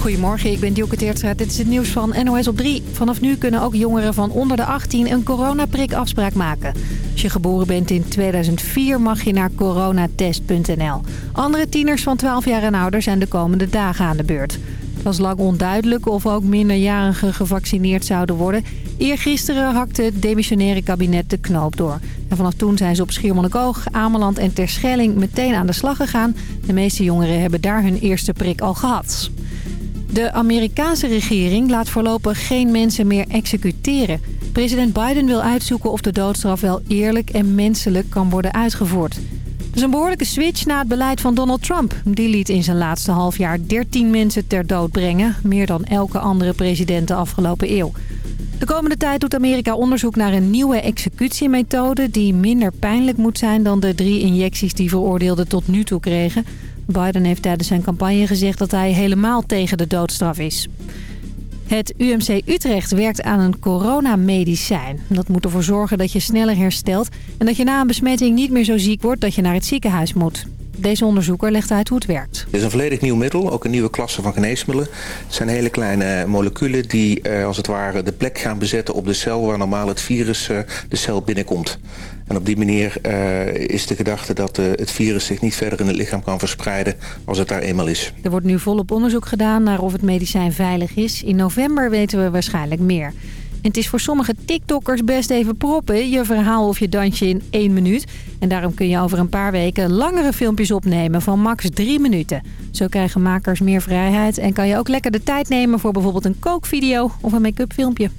Goedemorgen, ik ben Dielke Teertstra. Dit is het nieuws van NOS op 3. Vanaf nu kunnen ook jongeren van onder de 18 een coronaprikafspraak afspraak maken. Als je geboren bent in 2004 mag je naar coronatest.nl. Andere tieners van 12 jaar en ouder zijn de komende dagen aan de beurt. Het was lang onduidelijk of ook minderjarigen gevaccineerd zouden worden. Eergisteren hakte het demissionaire kabinet de knoop door. En vanaf toen zijn ze op Schiermonnikoog, Ameland en Terschelling meteen aan de slag gegaan. De meeste jongeren hebben daar hun eerste prik al gehad. De Amerikaanse regering laat voorlopig geen mensen meer executeren. President Biden wil uitzoeken of de doodstraf wel eerlijk en menselijk kan worden uitgevoerd. Dat is een behoorlijke switch na het beleid van Donald Trump. Die liet in zijn laatste half jaar 13 mensen ter dood brengen. Meer dan elke andere president de afgelopen eeuw. De komende tijd doet Amerika onderzoek naar een nieuwe executiemethode... die minder pijnlijk moet zijn dan de drie injecties die veroordeelden tot nu toe kregen. Biden heeft tijdens zijn campagne gezegd dat hij helemaal tegen de doodstraf is. Het UMC Utrecht werkt aan een coronamedicijn. Dat moet ervoor zorgen dat je sneller herstelt... en dat je na een besmetting niet meer zo ziek wordt dat je naar het ziekenhuis moet. Deze onderzoeker legt uit hoe het werkt. Het is een volledig nieuw middel, ook een nieuwe klasse van geneesmiddelen. Het zijn hele kleine moleculen die eh, als het ware de plek gaan bezetten op de cel... waar normaal het virus eh, de cel binnenkomt. En op die manier uh, is de gedachte dat uh, het virus zich niet verder in het lichaam kan verspreiden als het daar eenmaal is. Er wordt nu volop onderzoek gedaan naar of het medicijn veilig is. In november weten we waarschijnlijk meer. En het is voor sommige TikTokkers best even proppen, je verhaal of je dansje in één minuut. En daarom kun je over een paar weken langere filmpjes opnemen van max drie minuten. Zo krijgen makers meer vrijheid en kan je ook lekker de tijd nemen voor bijvoorbeeld een kookvideo of een make-up filmpje.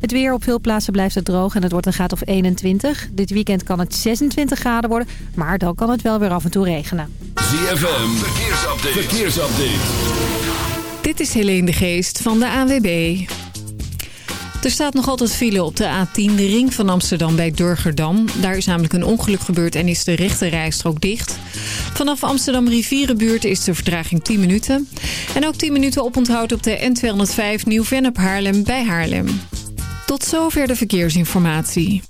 Het weer op veel plaatsen blijft het droog en het wordt een graad of 21. Dit weekend kan het 26 graden worden, maar dan kan het wel weer af en toe regenen. ZFM, verkeersupdate. verkeersupdate. Dit is Helene de Geest van de ANWB. Er staat nog altijd file op de A10, de ring van Amsterdam bij Durgerdam. Daar is namelijk een ongeluk gebeurd en is de rechte rijstrook dicht. Vanaf Amsterdam Rivierenbuurt is de vertraging 10 minuten. En ook 10 minuten oponthoud op de N205 Nieuw-Vennep Haarlem bij Haarlem. Tot zover de verkeersinformatie.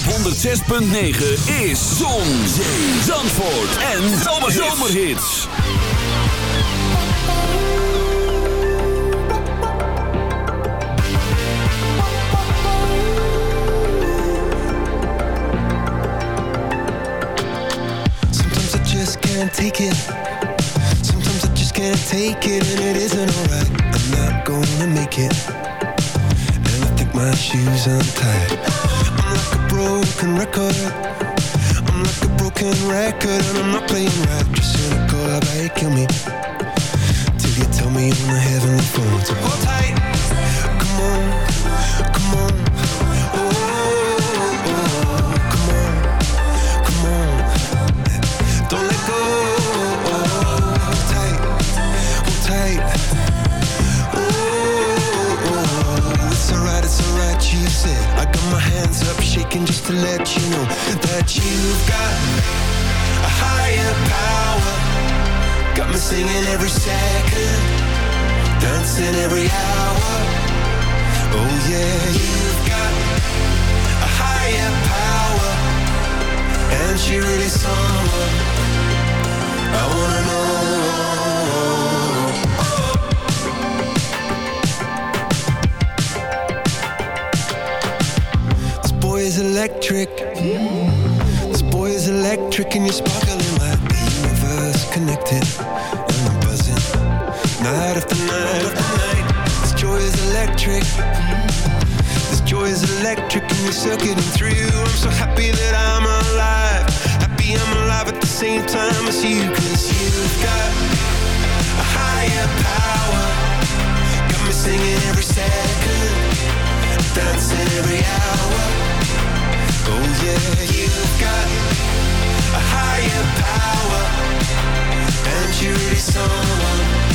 106.9 is Zon, Zee, Zandvoort en Zomerhits. Sometimes I just can't take it. Sometimes I just can't take it and it isn't alright. I'm not gonna make it. And I think my shoes untied. Broken record. I'm like a broken record and I'm not playing right Just cynical, how about you kill me. Till you tell me on the heavenly phone. So hold tight, Me singing every second, dancing every hour. Oh yeah, you've got a higher power, and she really someone I wanna know. Oh. This boy is electric. This boy is electric, and you're sparkling like the universe connected. Night after night after night. This joy is electric. Mm-hmm. This joy is electric, and you're circuiting through. I'm so happy that I'm alive. Happy I'm alive at the same time as you, cause you've got a higher power. Got me singing every second, dancing every hour Oh yeah, you've got a higher power And you're really someone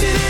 should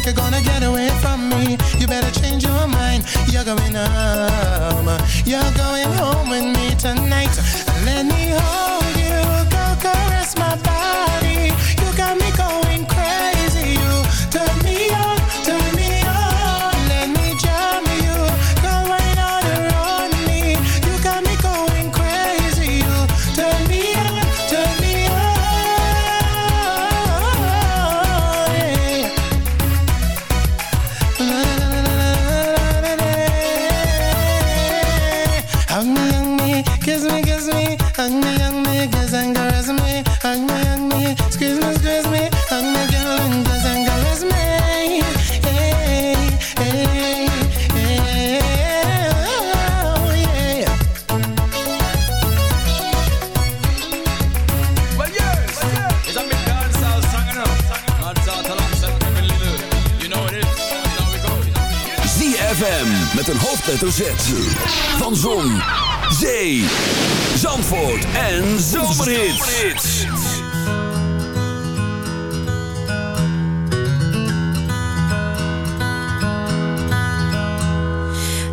If you're gonna get away from me, you better change your mind. You're going home. You're going home with me tonight. Let me hold hoofdletter Z. Van Zon, Zee, Zandvoort en Zomerhits.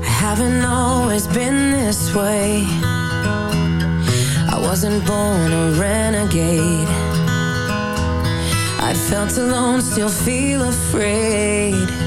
haven't always been this way. I wasn't born a renegade. I felt alone, still feel afraid.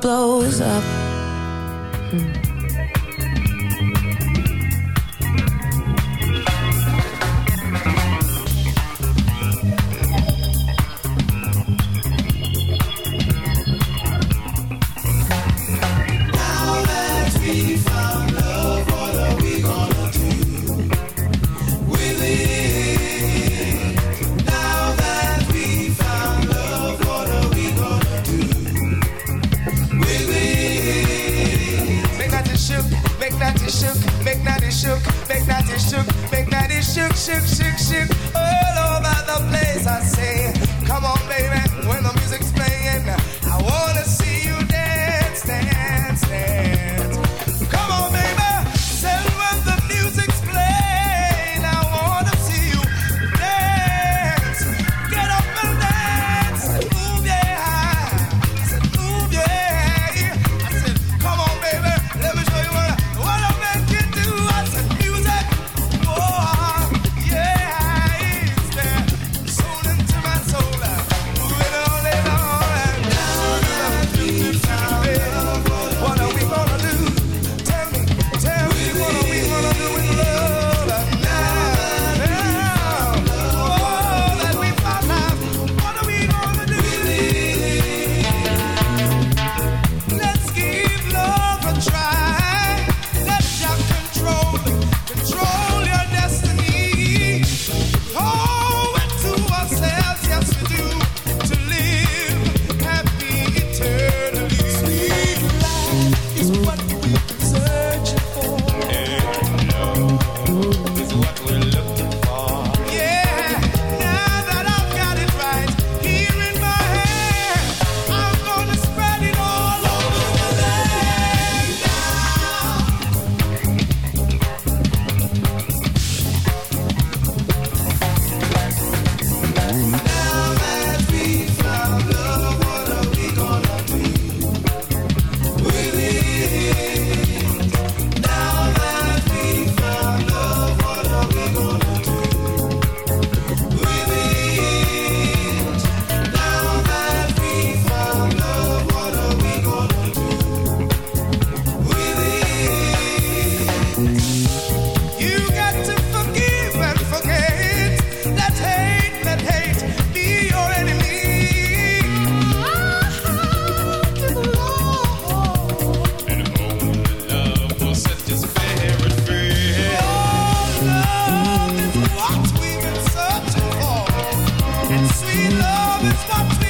blow always got me.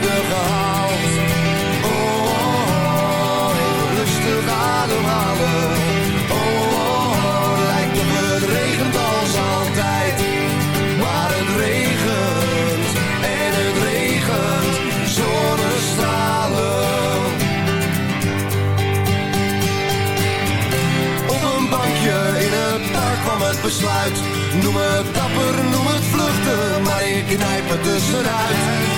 worden gehaald. Oh, oh, oh rustig ademhalen. Oh, oh, oh, lijkt op het regent als altijd. Maar het regent en het regent zonnestralen. Op een bankje in het park kwam het besluit. Noem het dapper, noem het vluchten, maar ik knijp het tussenuit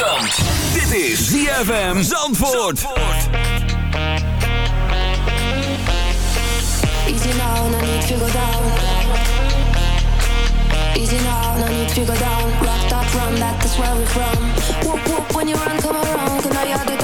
Zandvoort. Dit is ZFM Zandvoort. Zandvoort. Easy now, no need to go down. Easy now, no need to go down. Rock that run, that is where we're from. Whoop whoop, when you run, come around, cause now you're the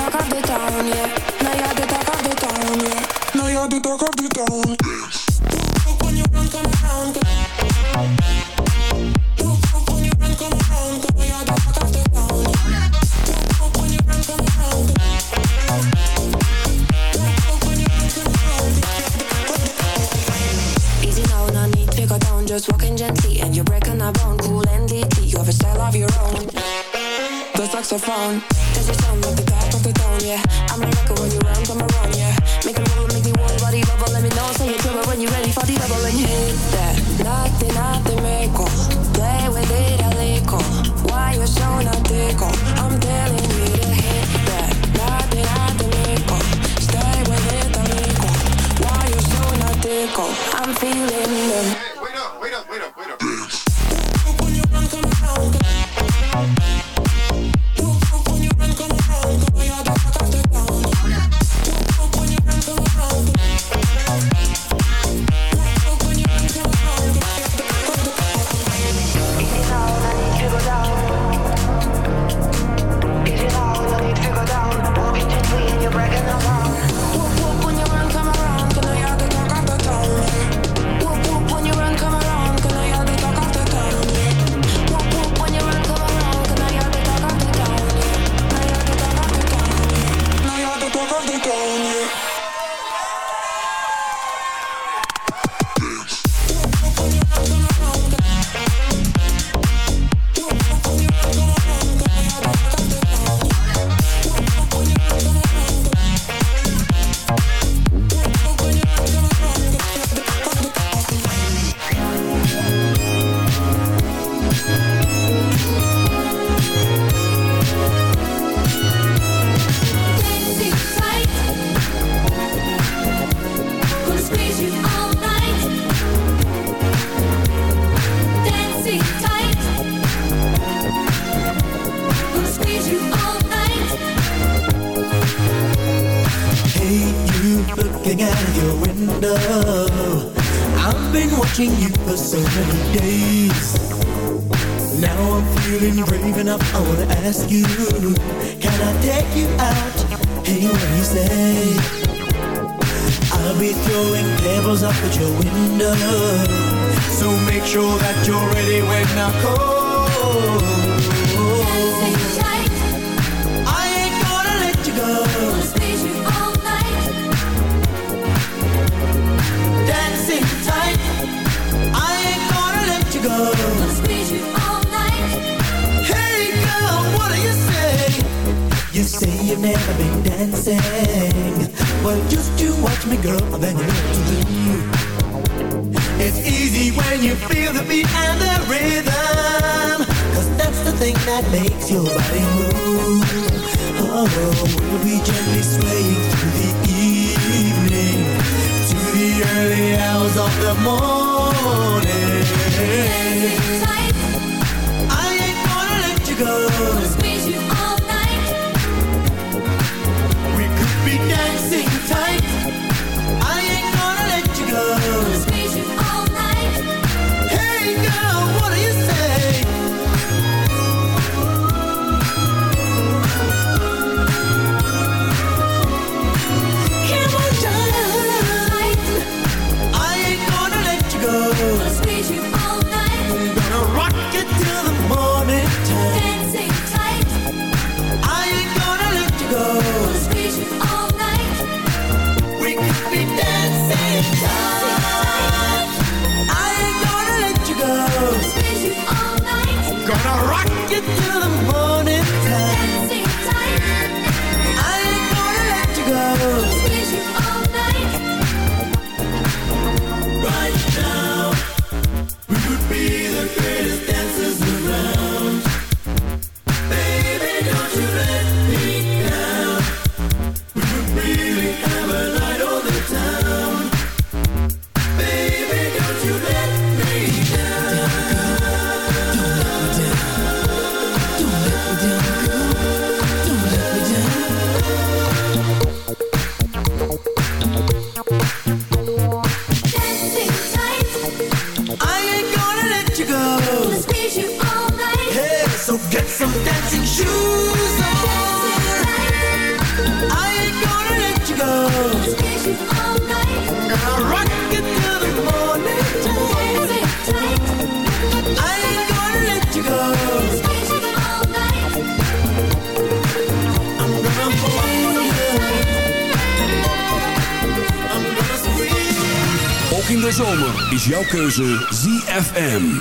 keuze ZFM.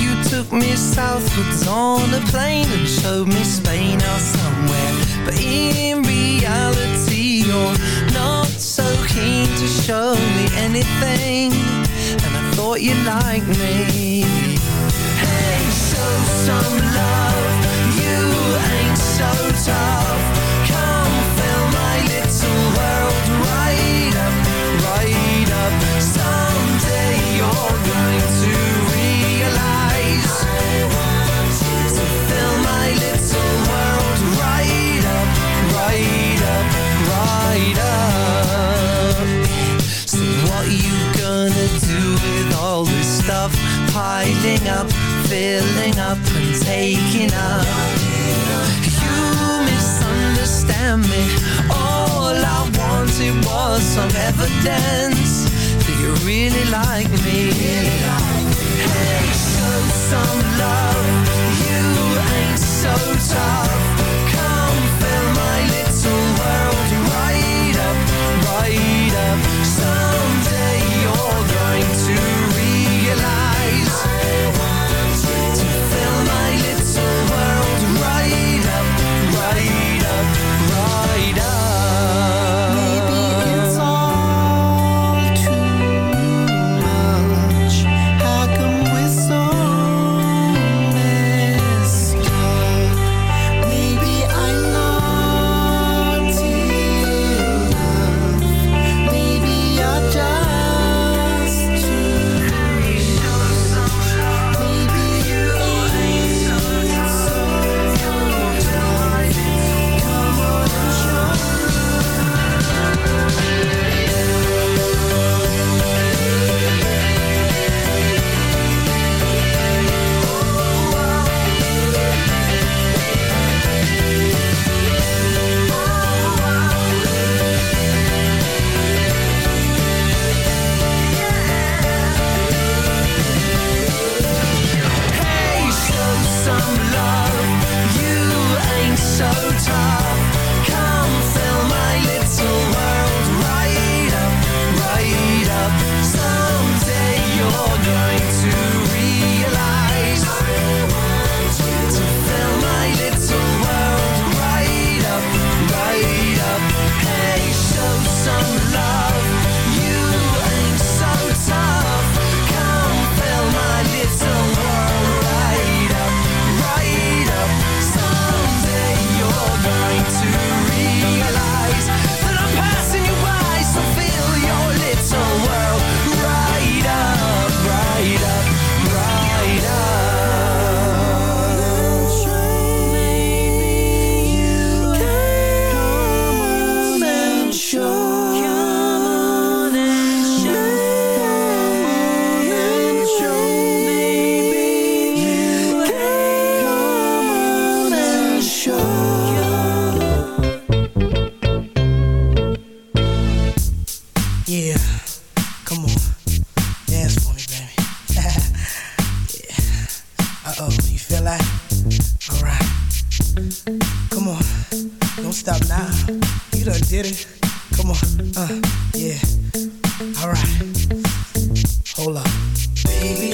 you took me southwards on a plane and showed me Spain or somewhere. But in. everything And I thought you liked me. Hey, show some love. You ain't so tough. piling up, filling up and taking up. You misunderstand me. All I wanted was some evidence that you really like me. Hey, show some love. You ain't so tough. Come fill my little world right up, right up. Someday you're going to. stop now. You done did it. Come on. Uh, yeah. All right. Hold up. Baby.